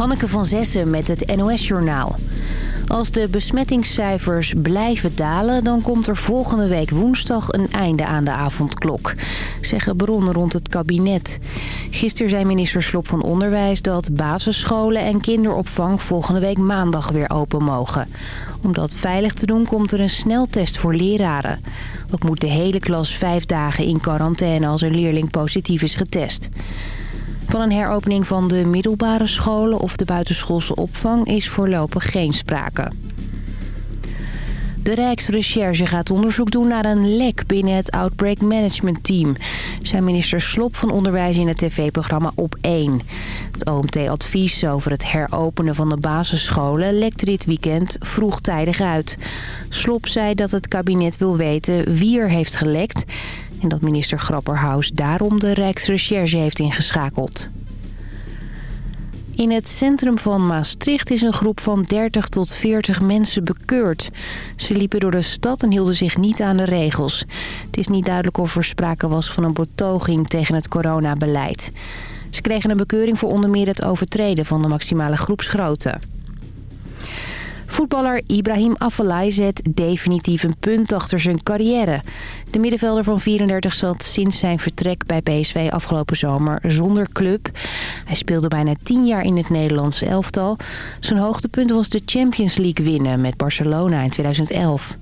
Hanneke van Zessen met het NOS-journaal. Als de besmettingscijfers blijven dalen... dan komt er volgende week woensdag een einde aan de avondklok. Zeggen bronnen rond het kabinet. Gisteren zei minister Slop van Onderwijs dat basisscholen en kinderopvang... volgende week maandag weer open mogen. Om dat veilig te doen komt er een sneltest voor leraren. Ook moet de hele klas vijf dagen in quarantaine als een leerling positief is getest. Van een heropening van de middelbare scholen of de buitenschoolse opvang is voorlopig geen sprake. De Rijksrecherche gaat onderzoek doen naar een lek binnen het Outbreak Management Team. Zijn minister Slop van Onderwijs in het tv-programma Op 1. Het OMT-advies over het heropenen van de basisscholen lekte dit weekend vroegtijdig uit. Slop zei dat het kabinet wil weten wie er heeft gelekt... en dat minister Grapperhaus daarom de Rijksrecherche heeft ingeschakeld. In het centrum van Maastricht is een groep van 30 tot 40 mensen bekeurd. Ze liepen door de stad en hielden zich niet aan de regels. Het is niet duidelijk of er sprake was van een betoging tegen het coronabeleid. Ze kregen een bekeuring voor onder meer het overtreden van de maximale groepsgrootte. Voetballer Ibrahim Afellay zet definitief een punt achter zijn carrière. De middenvelder van 34 zat sinds zijn vertrek bij PSV afgelopen zomer zonder club. Hij speelde bijna 10 jaar in het Nederlandse elftal. Zijn hoogtepunt was de Champions League winnen met Barcelona in 2011.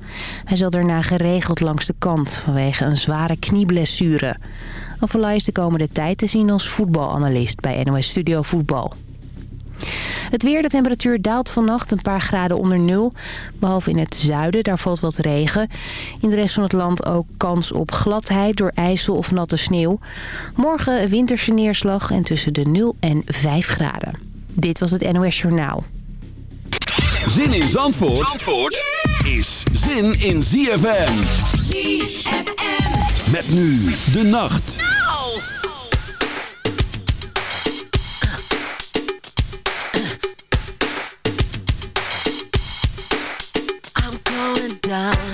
Hij zat daarna geregeld langs de kant vanwege een zware knieblessure. Afellay is de komende tijd te zien als voetbalanalist bij NOS Studio Voetbal. Het weer, de temperatuur daalt vannacht een paar graden onder nul. Behalve in het zuiden, daar valt wat regen. In de rest van het land ook kans op gladheid door ijzel of natte sneeuw. Morgen winterse neerslag en tussen de 0 en 5 graden. Dit was het NOS Journaal. Zin in Zandvoort, Zandvoort is zin in ZFM. ZFM. Met nu de nacht. Down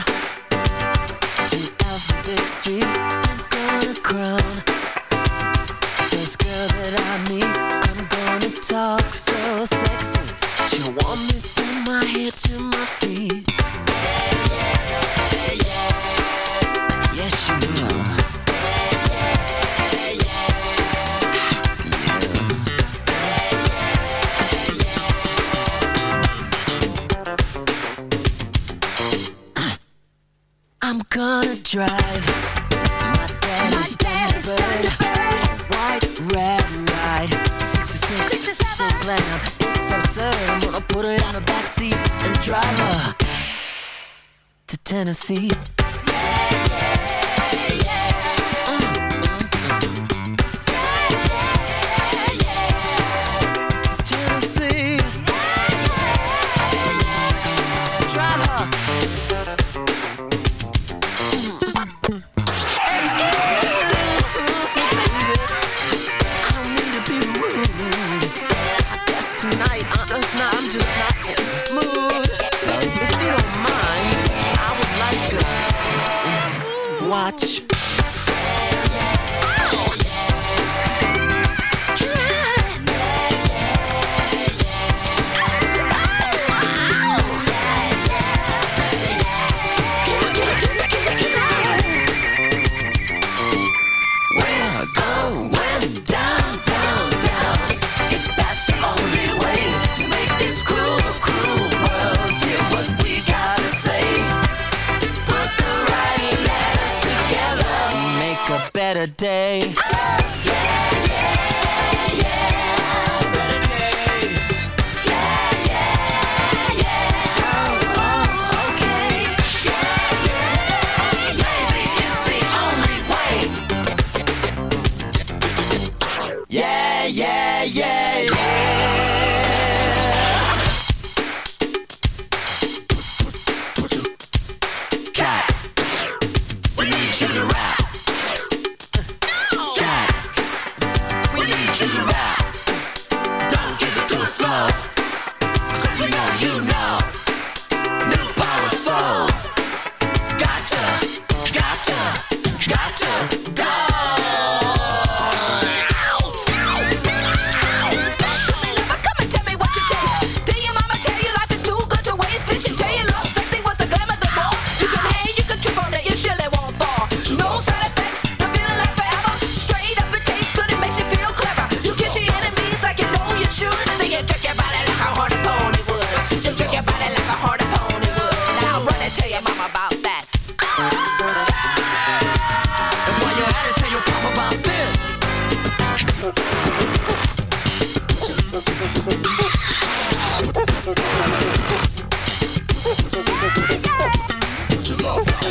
to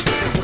Yeah.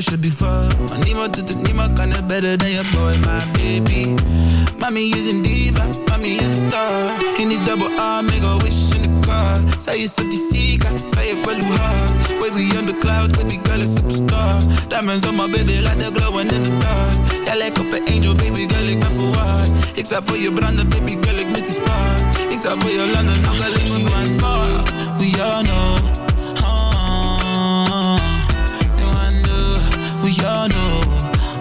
should be far. Maar niemand doet het, niemand kan het better than your boy, my baby. Mommy is een diva, mommy is a star. In die double R, make a wish in the car. Zij is op die zieke, zij heeft wel hoe hard. Baby on the cloud, baby girl is superstar. Diamonds on my baby, like they're glowing in the dark. Jij lijkt op een angel, baby girl, ik ben verwaard. Ik zou voor je baby girl, ik mis die spark. Ik zou voor je landen, nog wel ik me far. We all know. All know.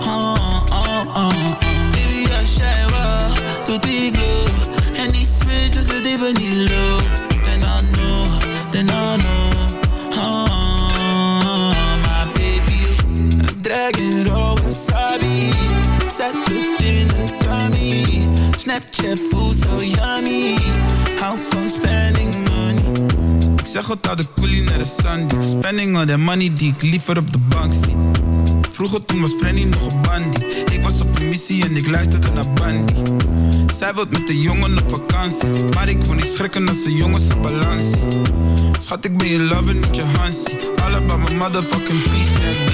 Uh, uh, uh, Baby, I shine well to the glow. And these switches are even low. Then I know, then I know. Uh, my baby, I'm dragging raw wasabi. Zet het in de tummy. Snapchat voelt so yummy. Hou van spending money. Ik zeg het al de coolie naar de Sunday. Spending all that money die ik liever op de bank zie. Vroeger toen was Frenny nog een bandie Ik was op een missie en ik luisterde naar Bandy. Zij wilt met de jongen op vakantie Maar ik wil niet schrikken als de jongens op balans Schat ik ben je lover, niet je Hansie. All about my motherfucking peace, net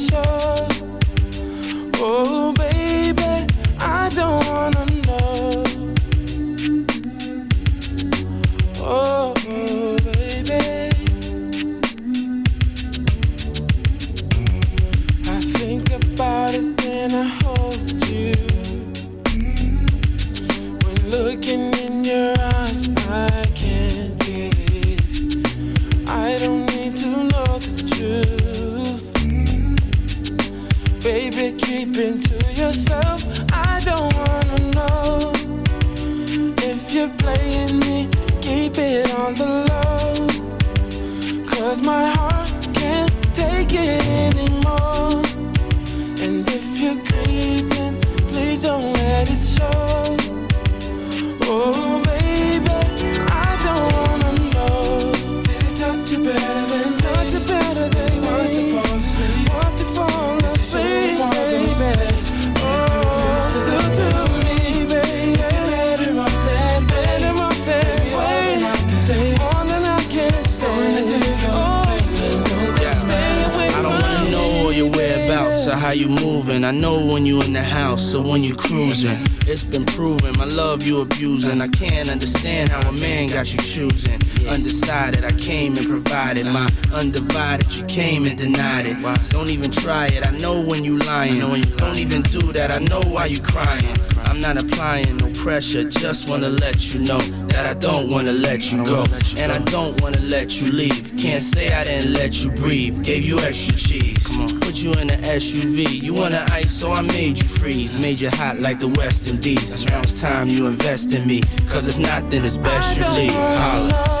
I know when you in the house or when you cruising. It's been proven my love you abusing. I can't understand how a man got you choosing. Undecided, I came and provided my undivided. You came and denied it. Don't even try it. I know when you lying. Don't even do that. I know why you crying. I'm not applying no pressure, just wanna let you know that I don't wanna let you go. And I don't wanna let you leave. Can't say I didn't let you breathe. Gave you extra cheese. Put you in an SUV. You wanna ice, so I made you freeze. Made you hot like the West Indies. Now it's time you invest in me. Cause if not, then it's best you leave. Holla.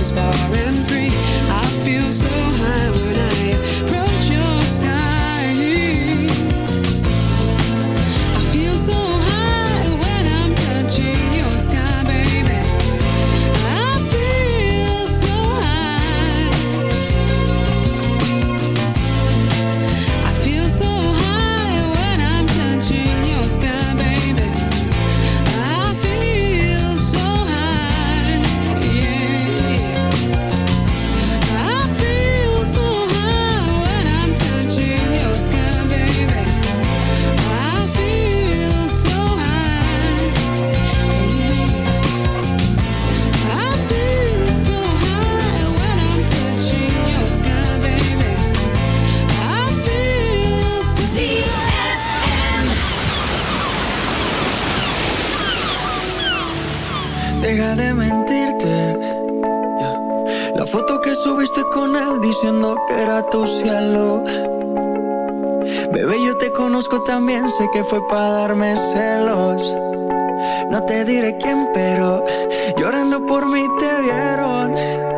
as far as viste con él diciendo que era tu cielo. Bebé, yo te conozco también, sé que fue para darme celos. No te diré quién, pero llorando por mí te vieron.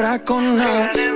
compra con nada.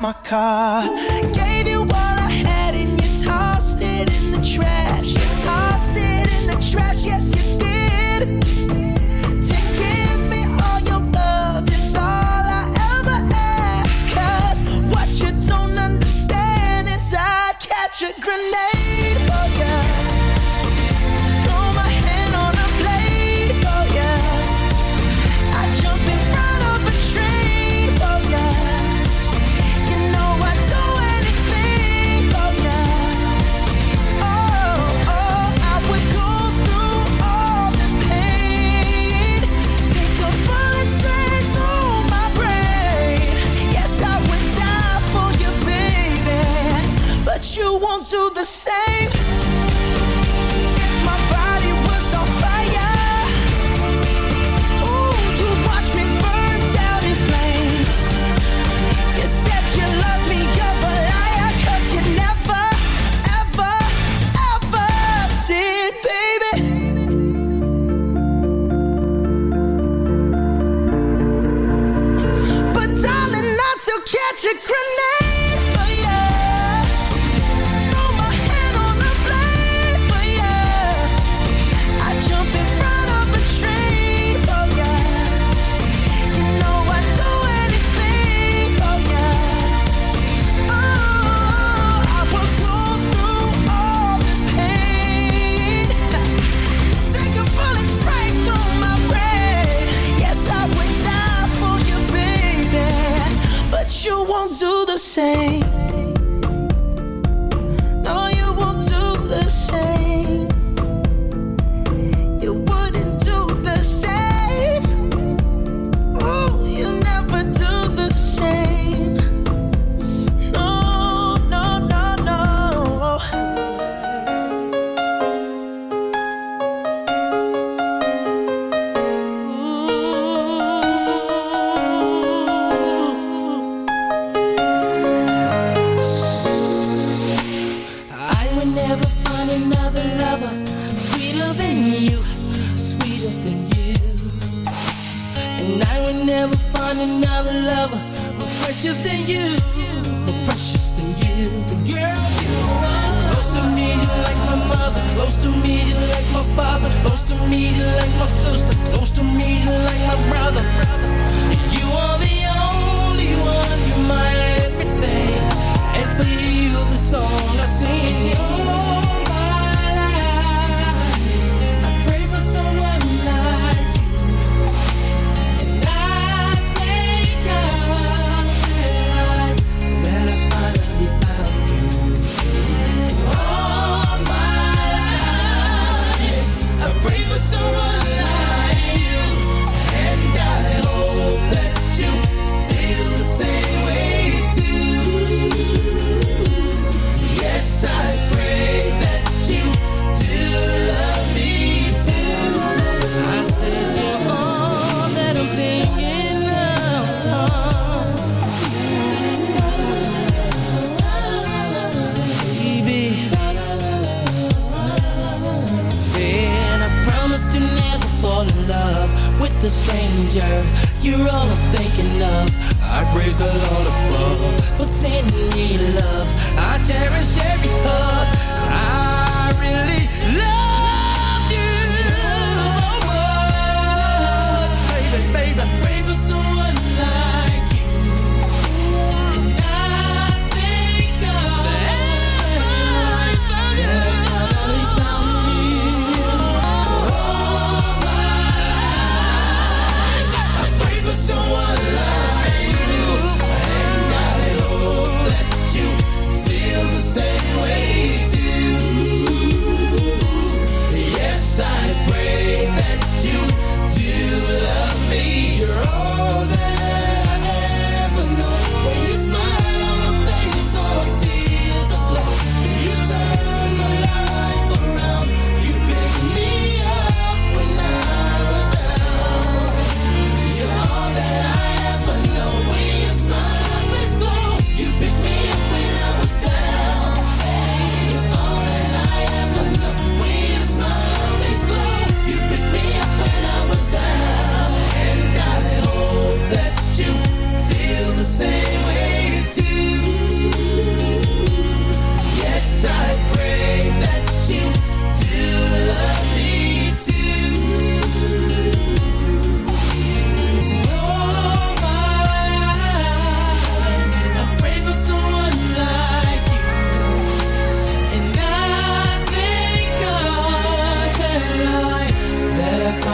My car. Gave do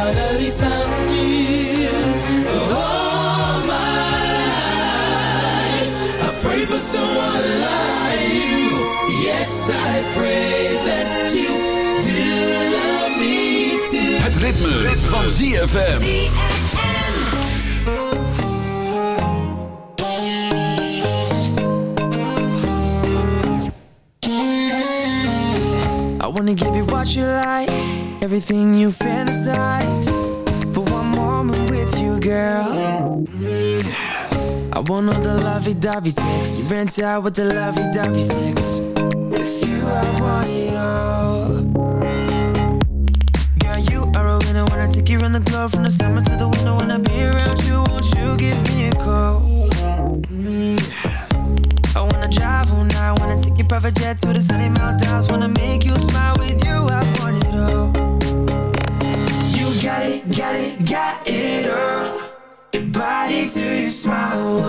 finally found you. All my life, I pray for someone like you. Yes, I pray that you do love me too. Het ritme, ritme. van ZFM. I wanna give you what you like everything you fantasize. For one moment with you, girl. I want all the lovey-dovey sex. You rent out with the lovey-dovey sex. With you, I want it all. Girl, you are a winner when I take you around the globe from the summer to the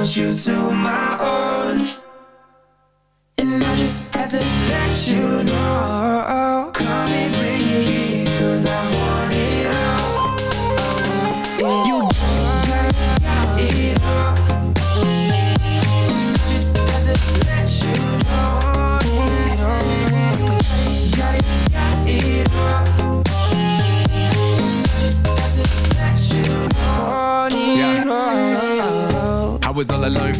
want you to my own.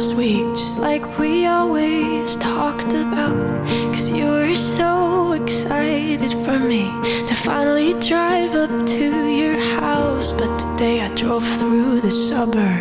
last week, just like we always talked about. Cause you were so excited for me to finally drive up to your house. But today I drove through the suburbs.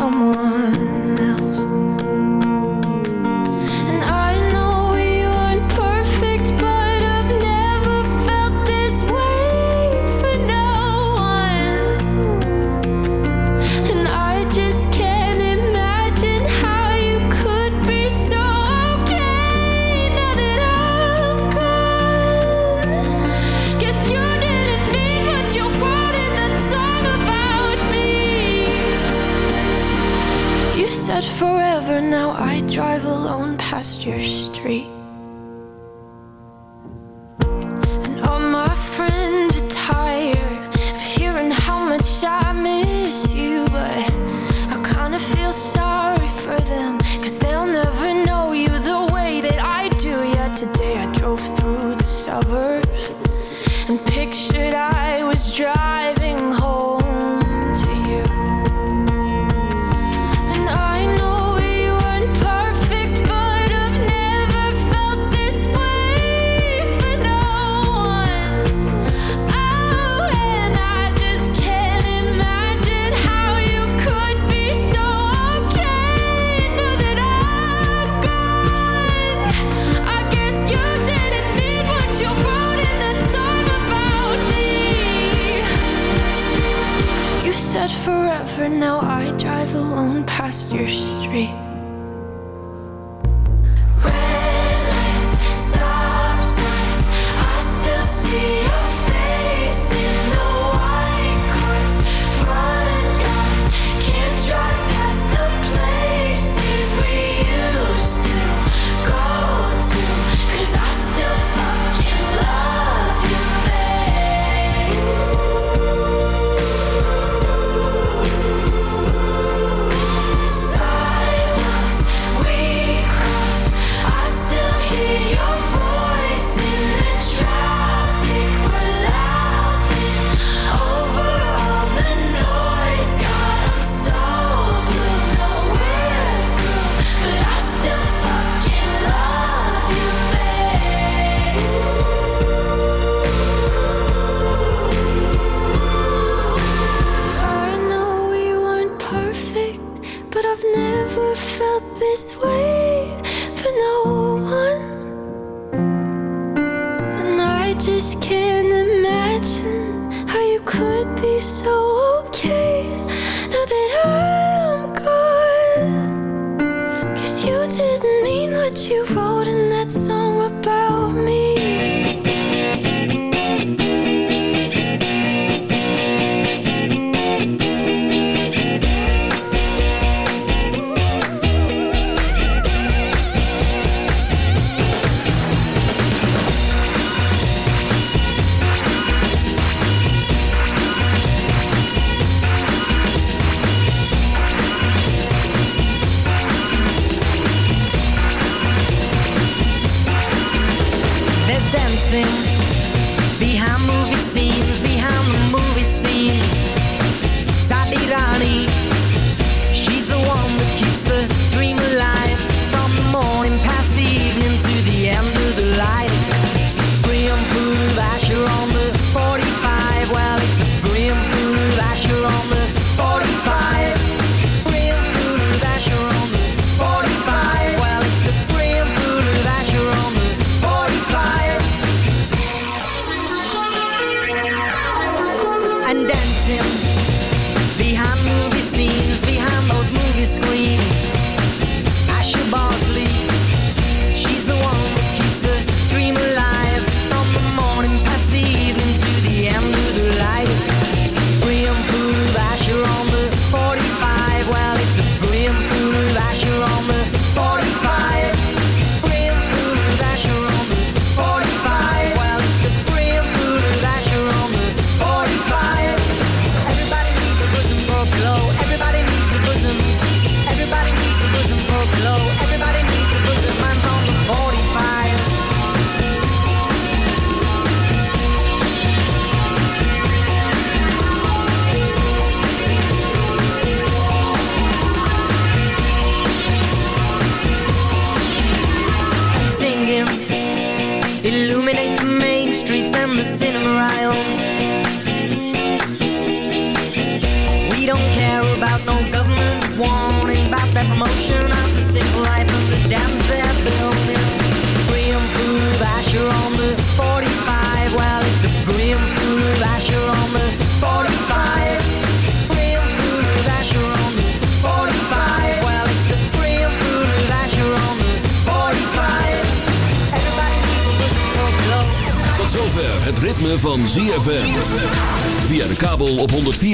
somos